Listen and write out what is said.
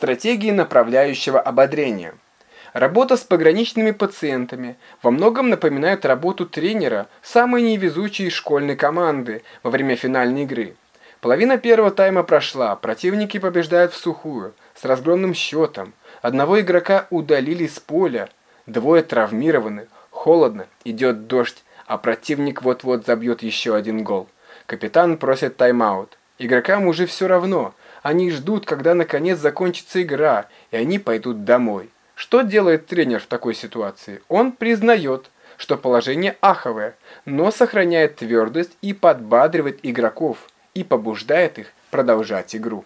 Стратегии направляющего ободрения. Работа с пограничными пациентами во многом напоминает работу тренера самой невезучей школьной команды во время финальной игры. Половина первого тайма прошла, противники побеждают в сухую, с разгромным счетом. Одного игрока удалили с поля, двое травмированы, холодно, идет дождь, а противник вот-вот забьет еще один гол. Капитан просит тайм-аут. Игрокам уже все равно, они ждут, когда наконец закончится игра, и они пойдут домой. Что делает тренер в такой ситуации? Он признает, что положение аховое, но сохраняет твердость и подбадривает игроков, и побуждает их продолжать игру.